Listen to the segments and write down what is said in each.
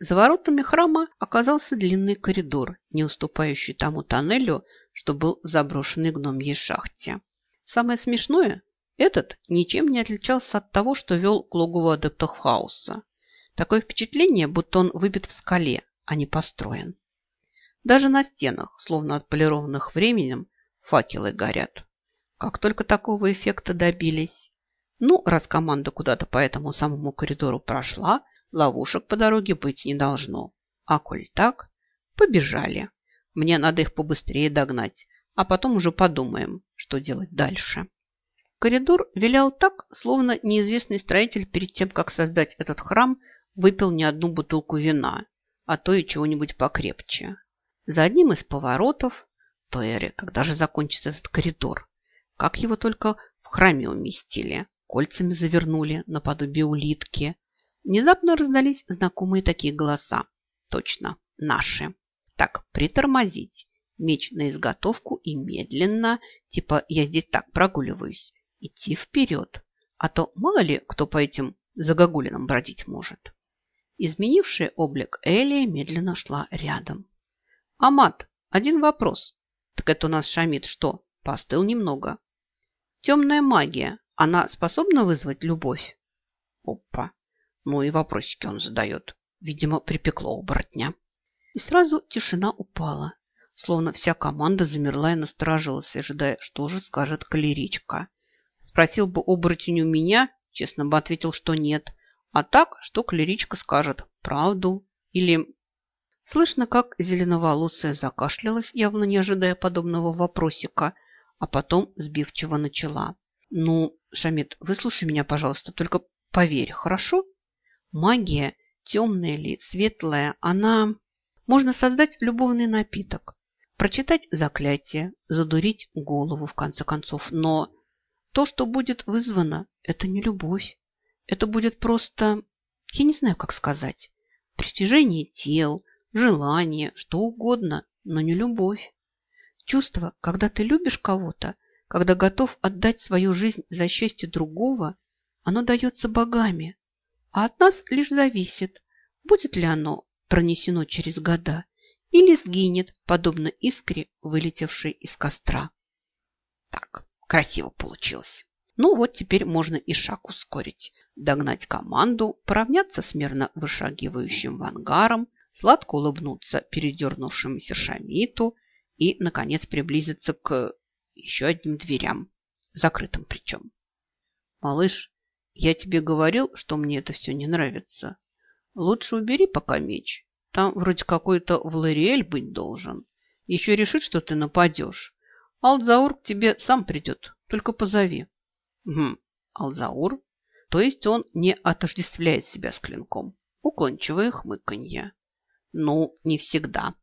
За воротами храма оказался длинный коридор, не уступающий тому тоннелю, что был в заброшенной гномьей шахте. Самое смешное, этот ничем не отличался от того, что вел к логову адептов хаоса. Такое впечатление, будто он выбит в скале, а не построен. Даже на стенах, словно отполированных временем, факелы горят. Как только такого эффекта добились. Ну, раз команда куда-то по этому самому коридору прошла, ловушек по дороге быть не должно. А коль так, побежали. Мне надо их побыстрее догнать, а потом уже подумаем, что делать дальше. Коридор вилял так, словно неизвестный строитель перед тем, как создать этот храм, выпил не одну бутылку вина, а то и чего-нибудь покрепче. За одним из поворотов, Пэри, когда же закончится этот коридор? Как его только в храме уместили, кольцами завернули наподобие улитки. Внезапно раздались знакомые такие голоса. Точно, наши. Так, притормозить. Меч на изготовку и медленно, типа я здесь так прогуливаюсь, идти вперед. А то мало ли кто по этим загогулинам бродить может. Изменившая облик Элия медленно шла рядом. «Амат, один вопрос. Так это у нас Шамид что, постыл немного?» Темная магия, она способна вызвать любовь? Опа! Ну и вопросики он задает. Видимо, припекло оборотня. И сразу тишина упала, словно вся команда замерла и насторожилась, ожидая, что же скажет калеричка. Спросил бы оборотень у меня, честно бы ответил, что нет. А так, что калеричка скажет, правду или... Слышно, как зеленоволосая закашлялась, явно не ожидая подобного вопросика – а потом сбивчиво начала. «Ну, Шамид, выслушай меня, пожалуйста, только поверь, хорошо? Магия, темная ли, светлая, она... Можно создать любовный напиток, прочитать заклятие, задурить голову, в конце концов, но то, что будет вызвано, это не любовь. Это будет просто... Я не знаю, как сказать. Притяжение тел, желание, что угодно, но не любовь. Чувство, когда ты любишь кого-то, когда готов отдать свою жизнь за счастье другого, оно дается богами, а от нас лишь зависит, будет ли оно пронесено через года или сгинет, подобно искре, вылетевшей из костра. Так, красиво получилось. Ну вот теперь можно и шаг ускорить, догнать команду, поравняться с мерно вышагивающим вангаром, сладко улыбнуться передернувшемуся шамиту – и, наконец, приблизиться к еще одним дверям, закрытым причем. «Малыш, я тебе говорил, что мне это все не нравится. Лучше убери пока меч. Там вроде какой-то Влариэль быть должен. Еще решит, что ты нападешь. Алзаур к тебе сам придет, только позови». «Угу, Алзаур? То есть он не отождествляет себя с клинком?» Уклончивое хмыканье. «Ну, не всегда».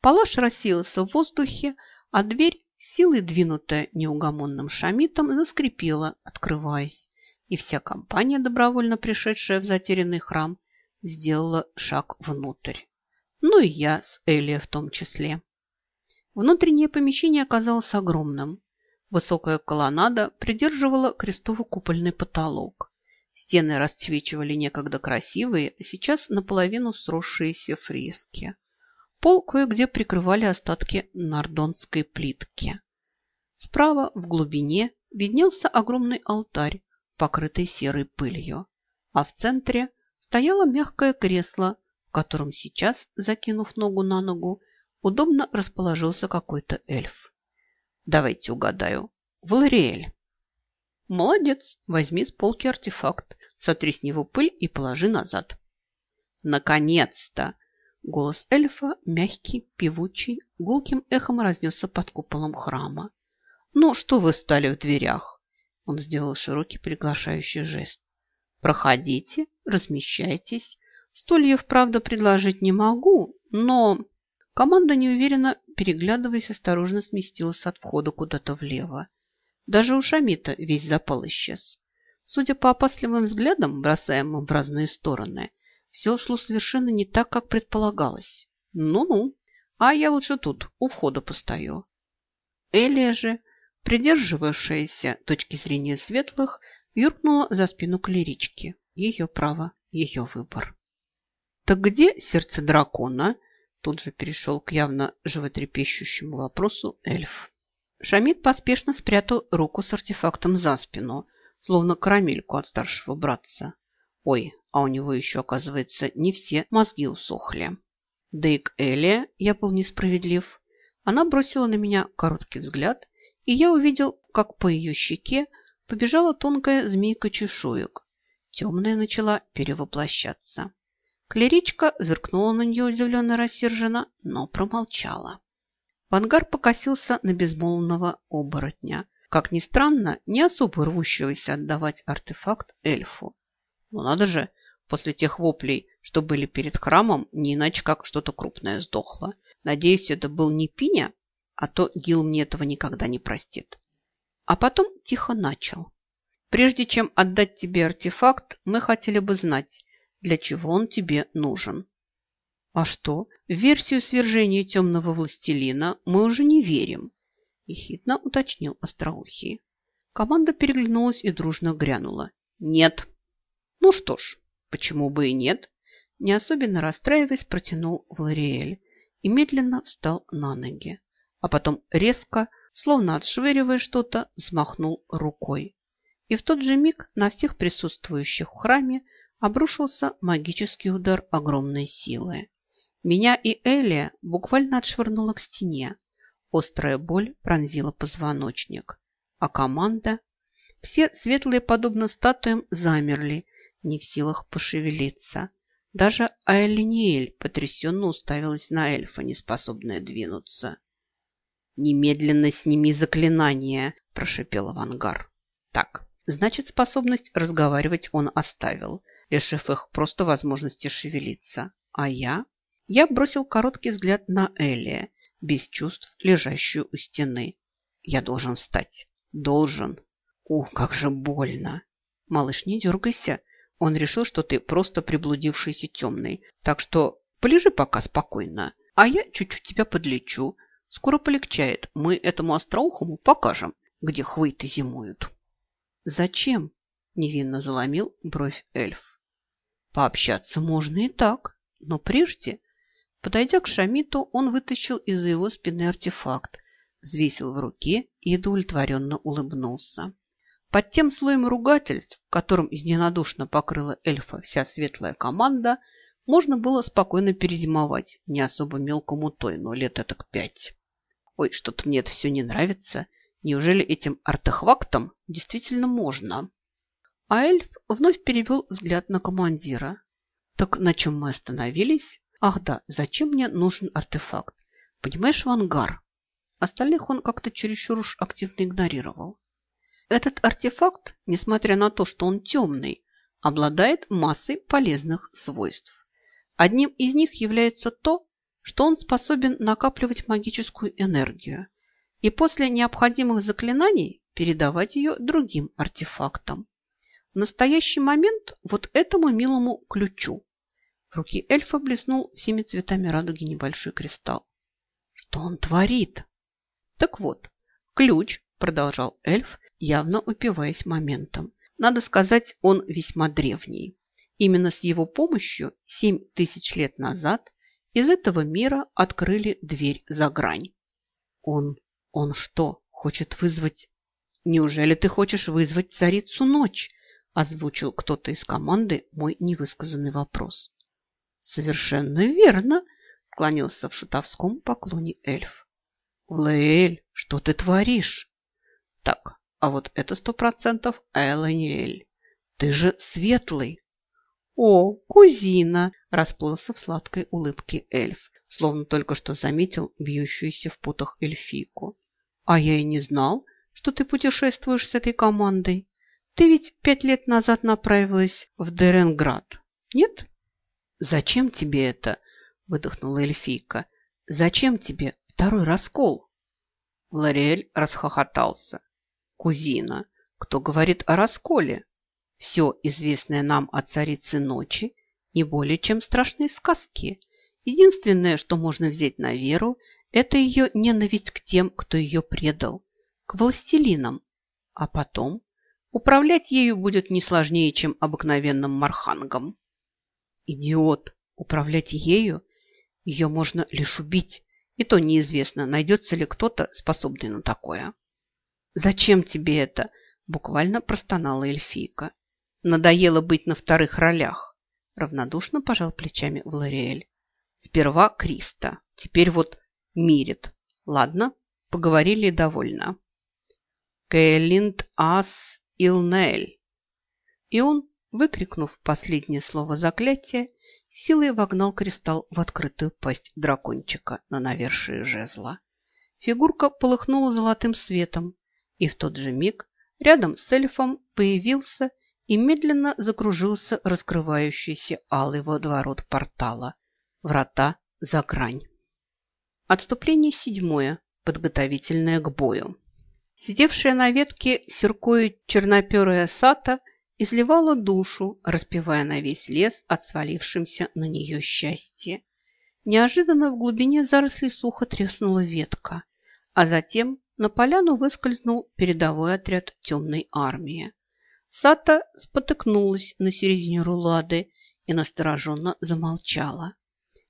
Палаш рассеялся в воздухе, а дверь, силой двинутая неугомонным шамитом, заскрипела, открываясь, и вся компания, добровольно пришедшая в затерянный храм, сделала шаг внутрь. Ну и я с Элия в том числе. Внутреннее помещение оказалось огромным. Высокая колоннада придерживала крестово-купольный потолок. Стены расцвечивали некогда красивые, а сейчас наполовину сросшиеся фрески. Пол кое-где прикрывали остатки нардонской плитки. Справа, в глубине, виднелся огромный алтарь, покрытый серой пылью, а в центре стояло мягкое кресло, в котором сейчас, закинув ногу на ногу, удобно расположился какой-то эльф. Давайте угадаю. Валериэль. Молодец, возьми с полки артефакт, сотри с него пыль и положи назад. Наконец-то! Голос эльфа, мягкий, певучий, гулким эхом разнесся под куполом храма. «Ну, что вы стали в дверях?» Он сделал широкий приглашающий жест. «Проходите, размещайтесь. Стульев, правда, предложить не могу, но...» Команда неуверенно, переглядываясь, осторожно сместилась от входа куда-то влево. Даже у Шамита весь запал исчез. Судя по опасливым взглядам, бросаемым в разные стороны, все шло совершенно не так, как предполагалось. Ну-ну, а я лучше тут, у входа постою. Элия же, придерживавшаяся точки зрения светлых, юркнула за спину клерички. Ее право, ее выбор. Так где сердце дракона? Тут же перешел к явно животрепещущему вопросу эльф. Шамид поспешно спрятал руку с артефактом за спину, словно карамельку от старшего братца. Ой, а у него еще, оказывается, не все мозги усохли. Да и к Эле я был несправедлив. Она бросила на меня короткий взгляд, и я увидел, как по ее щеке побежала тонкая змейка чешуек. Темная начала перевоплощаться. Клеричка зыркнула на нее удивленно рассерженно, но промолчала. Вангар покосился на безмолвного оборотня, как ни странно, не особо рвущегося отдавать артефакт эльфу. Но надо же, после тех воплей, что были перед храмом, не иначе как что-то крупное сдохло. Надеюсь, это был не Пиня, а то Гил мне этого никогда не простит. А потом тихо начал. Прежде чем отдать тебе артефакт, мы хотели бы знать, для чего он тебе нужен. А что, в версию свержения темного властелина мы уже не верим, ехидно уточнил Остроухий. Команда переглянулась и дружно грянула. Нет. Ну что ж, почему бы и нет? Не особенно расстраиваясь, протянул Валериэль и медленно встал на ноги, а потом резко, словно отшвыривая что-то, взмахнул рукой. И в тот же миг на всех присутствующих в храме обрушился магический удар огромной силы. Меня и Элия буквально отшвырнуло к стене. Острая боль пронзила позвоночник. А команда... Все светлые, подобно статуям, замерли, не в силах пошевелиться. Даже Айлиниэль потрясенно уставилась на эльфа, неспособная двинуться. «Немедленно сними заклинание!» – прошипел Авангар. «Так, значит, способность разговаривать он оставил лишив их просто возможности шевелиться. А я? Я бросил короткий взгляд на Элия, без чувств, лежащую у стены. Я должен встать. Должен. Ух, как же больно. Малыш, не дергайся. Он решил, что ты просто приблудившийся темный. Так что полежи пока спокойно. А я чуть-чуть тебя подлечу. Скоро полегчает. Мы этому остроухому покажем, где хвейты зимуют. Зачем? Невинно заломил бровь эльф. Пообщаться можно и так, но прежде, подойдя к Шамиту, он вытащил из-за его спины артефакт, взвесил в руке и удовлетворенно улыбнулся. Под тем слоем ругательств, которым изненадушно покрыла эльфа вся светлая команда, можно было спокойно перезимовать не особо мелкому тойну лет этак пять. Ой, что-то мне это все не нравится. Неужели этим артефактом действительно можно? А эльф вновь перевел взгляд на командира. Так на чем мы остановились? Ах да, зачем мне нужен артефакт? Понимаешь, в ангар. Остальных он как-то чересчур уж активно игнорировал. Этот артефакт, несмотря на то, что он темный, обладает массой полезных свойств. Одним из них является то, что он способен накапливать магическую энергию и после необходимых заклинаний передавать ее другим артефактам. В настоящий момент вот этому милому ключу. В руки эльфа блеснул всеми цветами радуги небольшой кристалл. Что он творит? Так вот, ключ, продолжал эльф, явно упиваясь моментом. Надо сказать, он весьма древний. Именно с его помощью семь тысяч лет назад из этого мира открыли дверь за грань. Он, он что, хочет вызвать... Неужели ты хочешь вызвать царицу ночь? озвучил кто-то из команды мой невысказанный вопрос. Совершенно верно, склонился в шутовском поклоне эльф. Лаэль, что ты творишь? Так, а вот это сто процентов Эланиэль. Ты же светлый. О, кузина, расплылся в сладкой улыбке эльф, словно только что заметил бьющуюся в путах эльфийку. А я и не знал, что ты путешествуешь с этой командой. Ты ведь пять лет назад направилась в Деренград, нет? Зачем тебе это? Выдохнула эльфийка. Зачем тебе второй раскол? Лориэль расхохотался. Кузина, кто говорит о расколе? Все известное нам о царице ночи не более чем страшные сказки. Единственное, что можно взять на веру, это ее ненависть к тем, кто ее предал, к властелинам. А потом Управлять ею будет не сложнее, чем обыкновенным мархангом. Идиот, управлять ею, ее можно лишь убить. И то неизвестно, найдется ли кто-то, способный на такое. «Зачем тебе это?» – буквально простонала эльфийка. «Надоело быть на вторых ролях», – равнодушно пожал плечами Влариэль. «Сперва Криста, теперь вот Мирит. Ладно, поговорили довольно». «Кэллинд ас Илнель». И он, выкрикнув последнее слово заклятия, силой вогнал кристалл в открытую пасть дракончика на навершие жезла. Фигурка полыхнула золотым светом, и в тот же миг рядом с эльфом появился и медленно закружился раскрывающийся алый водоворот портала. Врата за грань. Отступление седьмое, подготовительное к бою. Сидевшая на ветке сиркою черноперая сата изливала душу, распевая на весь лес от свалившимся на нее счастье. Неожиданно в глубине зарослей сухо треснула ветка, а затем на поляну выскользнул передовой отряд темной армии. Сата спотыкнулась на середине рулады и настороженно замолчала.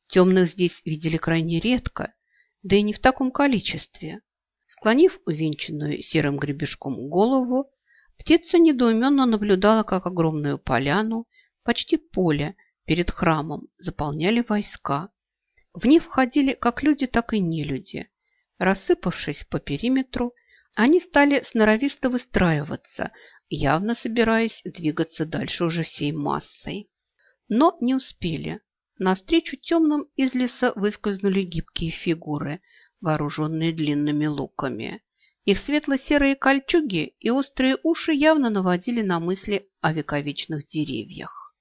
Темных здесь видели крайне редко, да и не в таком количестве. Склонив увенчанную серым гребешком голову, Птица недоуменно наблюдала, как огромную поляну, почти поле перед храмом, заполняли войска. В них входили как люди, так и нелюди. Рассыпавшись по периметру, они стали сноровисто выстраиваться, явно собираясь двигаться дальше уже всей массой. Но не успели. Навстречу темным из леса выскользнули гибкие фигуры, вооруженные длинными луками. Их светло-серые кольчуги и острые уши явно наводили на мысли о вековечных деревьях.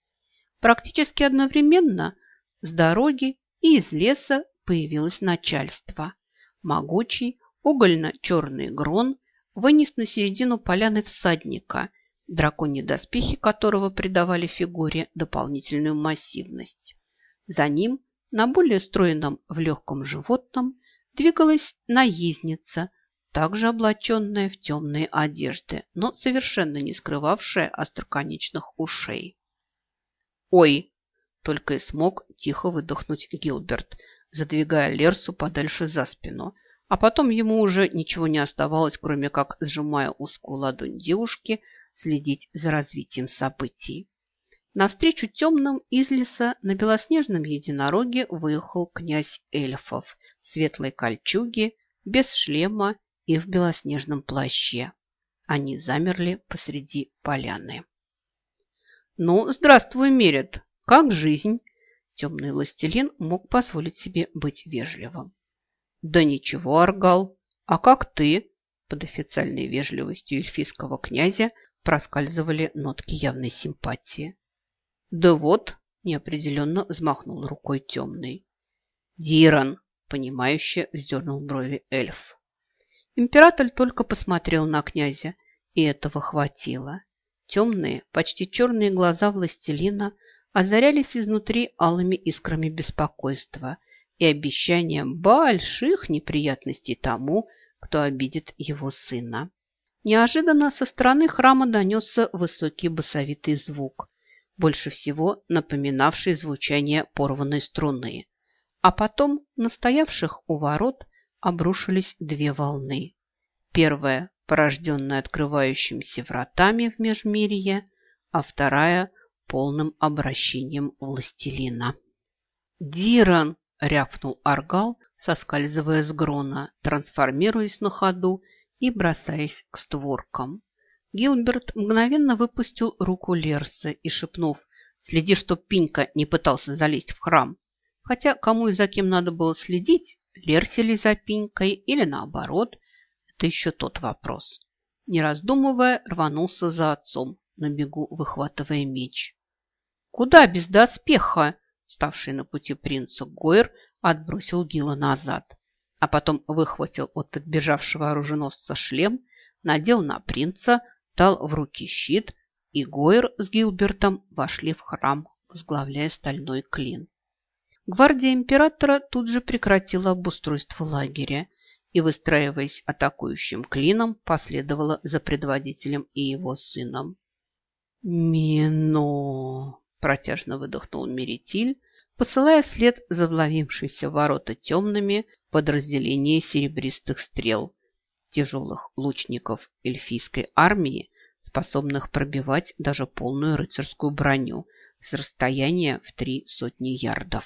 Практически одновременно с дороги и из леса появилось начальство. Могучий угольно-черный грон вынес на середину поляны всадника, драконьи доспехи которого придавали фигуре дополнительную массивность. За ним, на более стройном в легком животном, двигалась наездница – также облаченная в темные одежды, но совершенно не скрывавшая остроконечных ушей. «Ой!» – только и смог тихо выдохнуть Гилберт, задвигая Лерсу подальше за спину, а потом ему уже ничего не оставалось, кроме как, сжимая узкую ладонь девушки, следить за развитием событий. Навстречу темным из леса на белоснежном единороге выехал князь эльфов в светлой кольчуге, без шлема и в белоснежном плаще. Они замерли посреди поляны. «Ну, здравствуй, Мерет! Как жизнь?» Темный властелин мог позволить себе быть вежливым. «Да ничего, Аргал. А как ты?» Под официальной вежливостью эльфийского князя проскальзывали нотки явной симпатии. «Да вот», – неопределенно взмахнул рукой темный. «Диран», – понимающе вздернул брови эльф. Император только посмотрел на князя, и этого хватило. Темные, почти черные глаза властелина озарялись изнутри алыми искрами беспокойства и обещанием больших неприятностей тому, кто обидит его сына. Неожиданно со стороны храма донесся высокий басовитый звук, больше всего напоминавший звучание порванной струны. А потом настоявших у ворот обрушились две волны. Первая, порожденная открывающимися вратами в Межмирье, а вторая – полным обращением властелина. «Диран!» – рявкнул Аргал, соскальзывая с грона, трансформируясь на ходу и бросаясь к створкам. Гилберт мгновенно выпустил руку Лерсы и, шепнув «Следи, чтоб Пинька не пытался залезть в храм», хотя кому и за кем надо было следить, Лерси ли за Пинькой или наоборот, это еще тот вопрос. Не раздумывая, рванулся за отцом, на бегу выхватывая меч. «Куда без доспеха?» Ставший на пути принца Гойр отбросил Гила назад, а потом выхватил от подбежавшего оруженосца шлем, надел на принца, дал в руки щит, и Гойр с Гилбертом вошли в храм, возглавляя стальной клин. Гвардия императора тут же прекратила обустройство лагеря и, выстраиваясь атакующим клином, последовала за предводителем и его сыном. «Мино!» – протяжно выдохнул Меретиль, посылая вслед за вловившиеся ворота темными подразделения серебристых стрел, тяжелых лучников эльфийской армии, способных пробивать даже полную рыцарскую броню с расстояния в три сотни ярдов.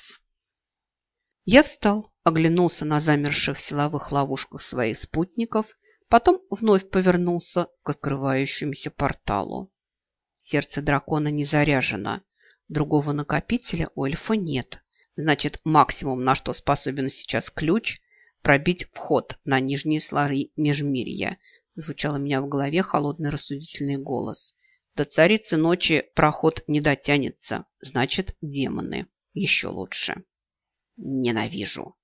Я встал, оглянулся на замерших силовых ловушках своих спутников, потом вновь повернулся к открывающемуся порталу. Сердце дракона не заряжено, другого накопителя у эльфа нет. Значит, максимум, на что способен сейчас ключ, пробить вход на нижние слои межмирья, звучал у меня в голове холодный рассудительный голос. До царицы ночи проход не дотянется, значит, демоны. Еще лучше. Ненавижу.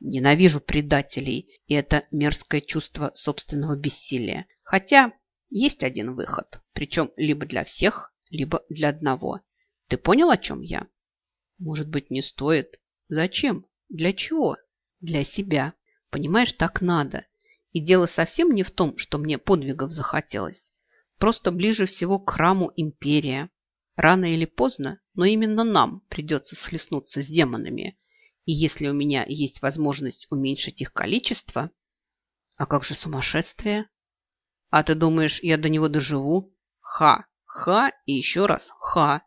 Ненавижу предателей и это мерзкое чувство собственного бессилия. Хотя есть один выход, причем либо для всех, либо для одного. Ты понял, о чем я? Может быть, не стоит? Зачем? Для чего? Для себя. Понимаешь, так надо. И дело совсем не в том, что мне подвигов захотелось. Просто ближе всего к храму империя. Рано или поздно, но именно нам придется схлестнуться с демонами. И если у меня есть возможность уменьшить их количество... А как же сумасшествие? А ты думаешь, я до него доживу? Ха, ха и еще раз ха.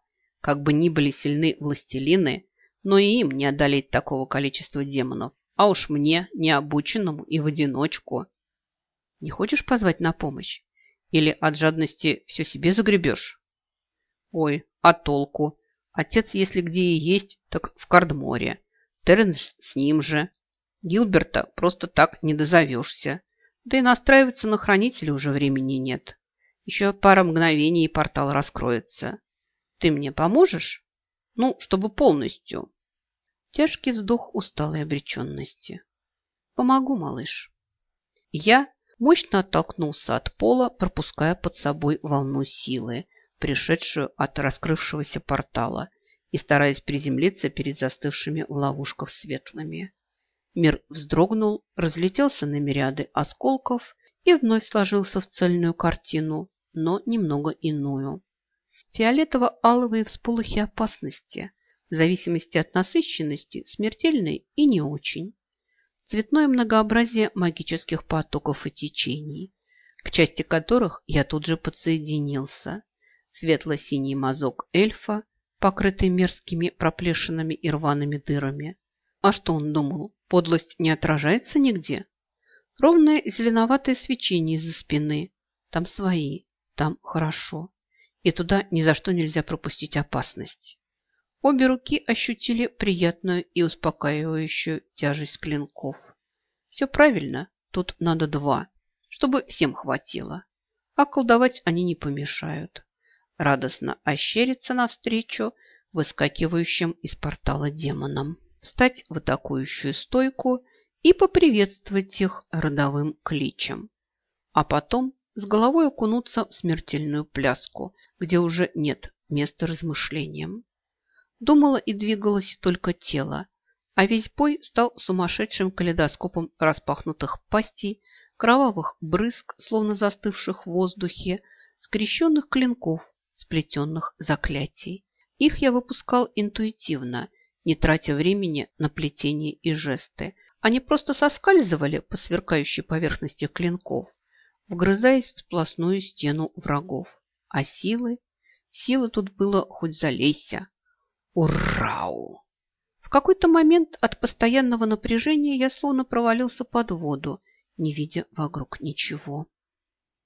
Как бы ни были сильны властелины, но и им не одолеть такого количества демонов. А уж мне, необученному и в одиночку. Не хочешь позвать на помощь? Или от жадности все себе загребешь? Ой, а толку? Отец, если где и есть, так в Кардморе. Терренс с ним же. Гилберта просто так не дозовешься. Да и настраиваться на хранителя уже времени нет. Еще пара мгновений, и портал раскроется. Ты мне поможешь? Ну, чтобы полностью. Тяжкий вздох усталой обреченности. Помогу, малыш. Я мощно оттолкнулся от пола, пропуская под собой волну силы, пришедшую от раскрывшегося портала, и стараясь приземлиться перед застывшими в ловушках светлыми. Мир вздрогнул, разлетелся на мириады осколков и вновь сложился в цельную картину, но немного иную. Фиолетово-аловые всполохи опасности, в зависимости от насыщенности, смертельные и не очень цветное многообразие магических потоков и течений, к части которых я тут же подсоединился. Светло-синий мазок эльфа, покрытый мерзкими проплешинами и рваными дырами. А что он думал, подлость не отражается нигде? Ровное зеленоватое свечение из-за спины. Там свои, там хорошо. И туда ни за что нельзя пропустить опасность. Обе руки ощутили приятную и успокаивающую тяжесть клинков. Все правильно, тут надо два, чтобы всем хватило. А колдовать они не помешают. Радостно ощериться навстречу выскакивающим из портала демонам, встать в атакующую стойку и поприветствовать их родовым кличем. А потом с головой окунуться в смертельную пляску, где уже нет места размышлениям. Думала и двигалось только тело, а весь бой стал сумасшедшим калейдоскопом распахнутых пастей, кровавых брызг, словно застывших в воздухе, скрещенных клинков, сплетенных заклятий. Их я выпускал интуитивно, не тратя времени на плетение и жесты. Они просто соскальзывали по сверкающей поверхности клинков, вгрызаясь в сплошную стену врагов. А силы? Силы тут было хоть залейся. Урау! В какой-то момент от постоянного напряжения я словно провалился под воду, не видя вокруг ничего.